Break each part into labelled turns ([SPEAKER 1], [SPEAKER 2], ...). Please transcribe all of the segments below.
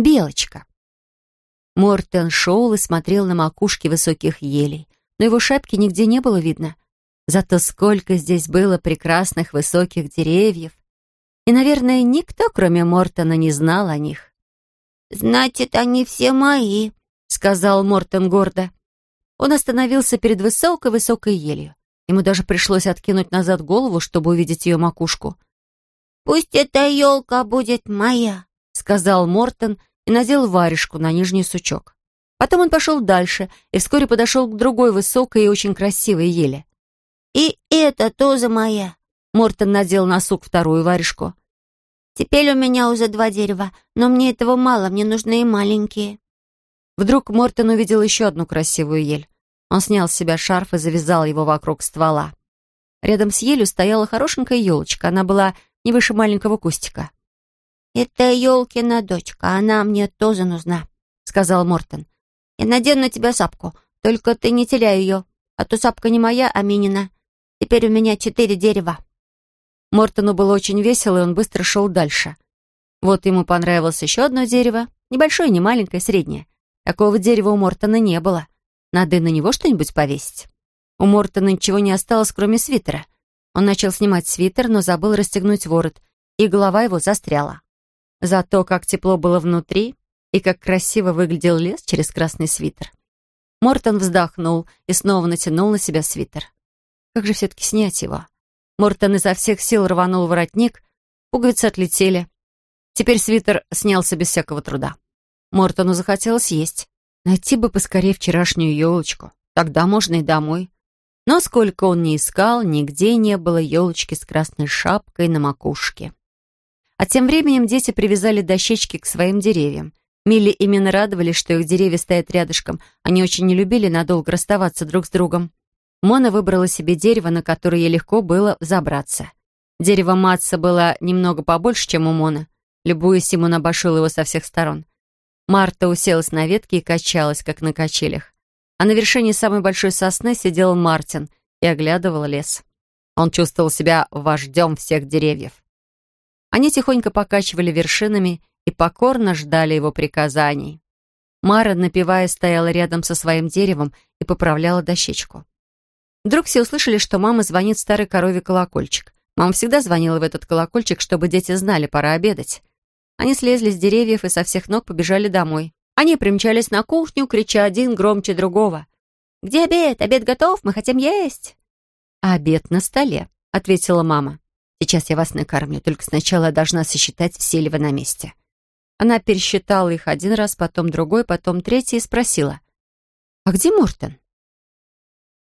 [SPEAKER 1] Белочка. Мортен шел и смотрел на макушки высоких елей, но его шапки нигде не было видно. Зато сколько здесь было прекрасных высоких деревьев. И, наверное, никто, кроме Мортона, не знал о них.
[SPEAKER 2] «Значит, они все мои», — сказал Мортон гордо.
[SPEAKER 1] Он остановился перед высокой-высокой елью. Ему даже пришлось откинуть назад голову, чтобы увидеть ее макушку.
[SPEAKER 2] «Пусть эта елка будет моя», —
[SPEAKER 1] сказал Мортон и надел варежку на нижний сучок. Потом он пошел дальше и вскоре подошел к другой высокой и очень красивой еле.
[SPEAKER 2] «И это тоже моя», —
[SPEAKER 1] Мортон надел на сук вторую варежку.
[SPEAKER 2] «Теперь у меня уже два дерева, но мне этого мало, мне нужны и маленькие».
[SPEAKER 1] Вдруг Мортон увидел еще одну красивую ель. Он снял с себя шарф и завязал его вокруг ствола. Рядом с елью стояла хорошенькая елочка. Она была не выше маленького кустика.
[SPEAKER 2] «Это елкина дочка, она мне тоже нужна», — сказал Мортон. «Я надену на тебя сапку, только ты не теряй ее, а то сапка не моя, а Минина. Теперь у меня четыре дерева».
[SPEAKER 1] Мортону было очень весело, и он быстро шел дальше. Вот ему понравилось еще одно дерево, небольшое, не маленькое, среднее. Такого дерева у Мортона не было. Надо на него что-нибудь повесить. У Мортона ничего не осталось, кроме свитера. Он начал снимать свитер, но забыл расстегнуть ворот, и голова его застряла. Зато как тепло было внутри и как красиво выглядел лес через красный свитер. Мортон вздохнул и снова натянул на себя свитер. Как же все-таки снять его? Мортон изо всех сил рванул воротник, пуговицы отлетели. Теперь свитер снялся без всякого труда. Мортону захотелось есть. Найти бы поскорее вчерашнюю елочку. Тогда можно и домой. Но сколько он ни искал, нигде не было елочки с красной шапкой на макушке. А тем временем дети привязали дощечки к своим деревьям. Милли именно радовались, что их деревья стоят рядышком. Они очень не любили надолго расставаться друг с другом. Мона выбрала себе дерево, на которое ей легко было забраться. Дерево Матса было немного побольше, чем у Мона. Любуясь ему, он обошел его со всех сторон. Марта уселась на ветке и качалась, как на качелях. А на вершине самой большой сосны сидел Мартин и оглядывал лес. Он чувствовал себя вождем всех деревьев. Они тихонько покачивали вершинами и покорно ждали его приказаний. Мара, напевая, стояла рядом со своим деревом и поправляла дощечку. Вдруг все услышали, что мама звонит старой корове колокольчик. Мама всегда звонила в этот колокольчик, чтобы дети знали, пора обедать. Они слезли с деревьев и со всех ног побежали домой. Они примчались на кухню, крича один громче другого. «Где обед? Обед готов, мы хотим есть!» «Обед на столе», — ответила мама. Сейчас я вас накормлю, только сначала я должна сосчитать, все ли вы на месте». Она пересчитала их один раз, потом другой, потом третий и спросила. «А где Мортон?»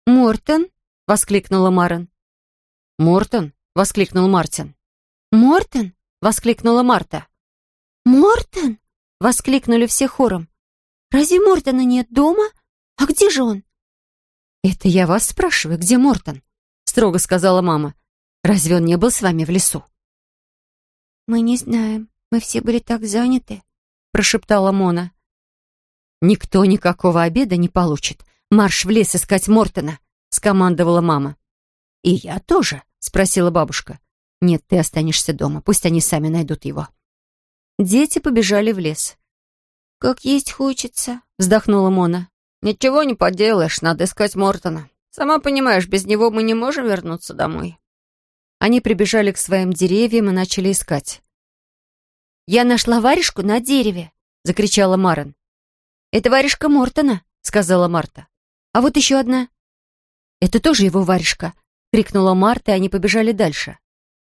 [SPEAKER 2] «Мортон?»
[SPEAKER 1] — воскликнула Марен. «Мортон?» — воскликнул Мартин.
[SPEAKER 2] «Мортон?»
[SPEAKER 1] — воскликнула Марта.
[SPEAKER 2] «Мортон?»
[SPEAKER 1] — воскликнули все хором.
[SPEAKER 2] «Разве Мортона нет дома? А где же он?»
[SPEAKER 1] «Это я вас спрашиваю, где Мортон?» — строго сказала мама. Разве он не был с вами в лесу?»
[SPEAKER 2] «Мы не знаем. Мы все были так заняты», — прошептала Мона.
[SPEAKER 1] «Никто никакого обеда не получит. Марш в лес искать Мортона», — скомандовала мама. «И я тоже», — спросила бабушка. «Нет, ты останешься дома. Пусть они сами найдут его». Дети побежали в лес.
[SPEAKER 2] «Как есть хочется», —
[SPEAKER 1] вздохнула Мона.
[SPEAKER 3] «Ничего не поделаешь, надо искать Мортона. Сама понимаешь, без него мы не можем вернуться домой».
[SPEAKER 1] Они прибежали к своим деревьям и начали искать.
[SPEAKER 2] «Я нашла варежку на дереве!» — закричала Марен.
[SPEAKER 1] «Это варежка Мортона», — сказала Марта. «А вот еще одна». «Это тоже его варежка», — крикнула Марта, и они побежали дальше.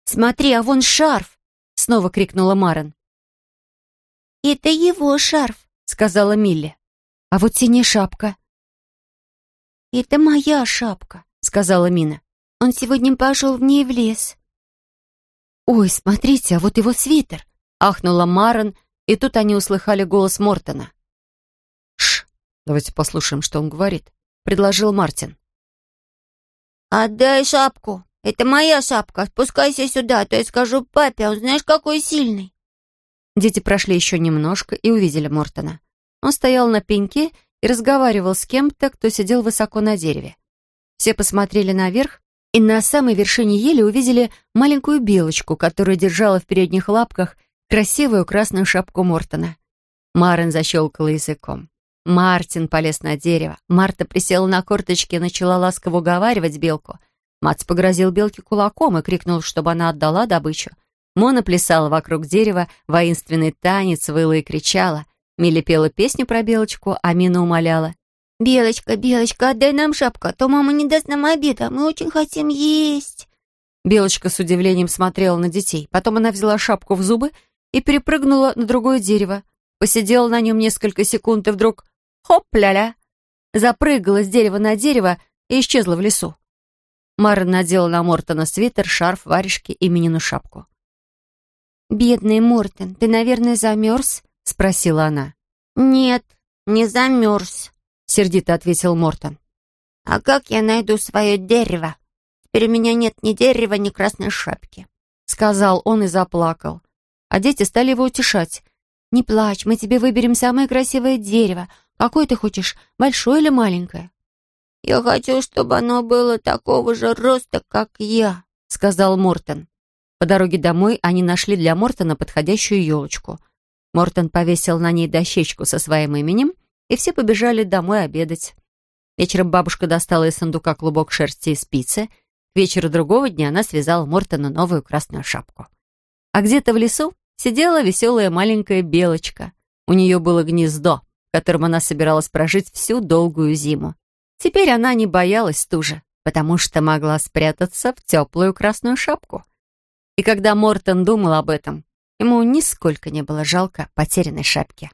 [SPEAKER 2] «Смотри, а вон шарф!»
[SPEAKER 1] — снова крикнула Марен.
[SPEAKER 2] «Это его шарф», —
[SPEAKER 1] сказала Милли. «А вот синяя шапка».
[SPEAKER 2] «Это моя шапка», — сказала Мина. Он сегодня пошел в ней в лес».
[SPEAKER 1] «Ой, смотрите, а вот его свитер!» — ахнула Марен, и тут они услыхали голос Мортона. «Шш, давайте послушаем, что он говорит», — предложил Мартин.
[SPEAKER 2] «Отдай шапку. Это моя шапка. Спускайся сюда, а то я скажу папе, он знаешь, какой сильный».
[SPEAKER 1] Дети прошли еще немножко и увидели Мортона. Он стоял на пеньке и разговаривал с кем-то, кто сидел высоко на дереве. Все посмотрели наверх, и на самой вершине ели увидели маленькую белочку, которая держала в передних лапках красивую красную шапку Мортона. Марин защелкала языком. Мартин полез на дерево. Марта присела на корточки и начала ласково уговаривать белку. Мац погрозил белке кулаком и крикнул, чтобы она отдала добычу. Мона плясала вокруг дерева, воинственный танец, выла и кричала. Милли пела песню про белочку, а Мина умоляла.
[SPEAKER 2] «Белочка, Белочка, отдай нам шапку, а то мама не даст нам обеда, мы очень хотим есть».
[SPEAKER 1] Белочка с удивлением смотрела на детей. Потом она взяла шапку в зубы и перепрыгнула на другое дерево. Посидела на нем несколько секунд и вдруг хоп-ля-ля, запрыгала с дерева на дерево и исчезла в лесу. Мара надела на Мортона свитер, шарф, варежки и Минину шапку.
[SPEAKER 2] «Бедный Мортон, ты, наверное, замерз?» — спросила она. «Нет, не замерз», — сердито ответил Мортон. «А как я найду свое дерево? Теперь у меня нет ни дерева, ни красной шапки», —
[SPEAKER 1] сказал он и заплакал. А дети стали его утешать. «Не плачь, мы тебе выберем самое красивое дерево. Какое ты хочешь, большое или маленькое?»
[SPEAKER 2] «Я хочу, чтобы оно было такого же роста, как я», — сказал Мортон.
[SPEAKER 1] По дороге домой они нашли для Мортона подходящую елочку. Мортон повесил на ней дощечку со своим именем, и все побежали домой обедать. Вечером бабушка достала из сундука клубок шерсти и спицы. К вечеру другого дня она связала Мортону новую красную шапку. А где-то в лесу сидела веселая маленькая белочка. У нее было гнездо, в котором она собиралась прожить всю долгую зиму. Теперь она не боялась стужи, потому что могла спрятаться в теплую красную шапку. И когда Мортон думал об этом, ему нисколько не было жалко потерянной шапки.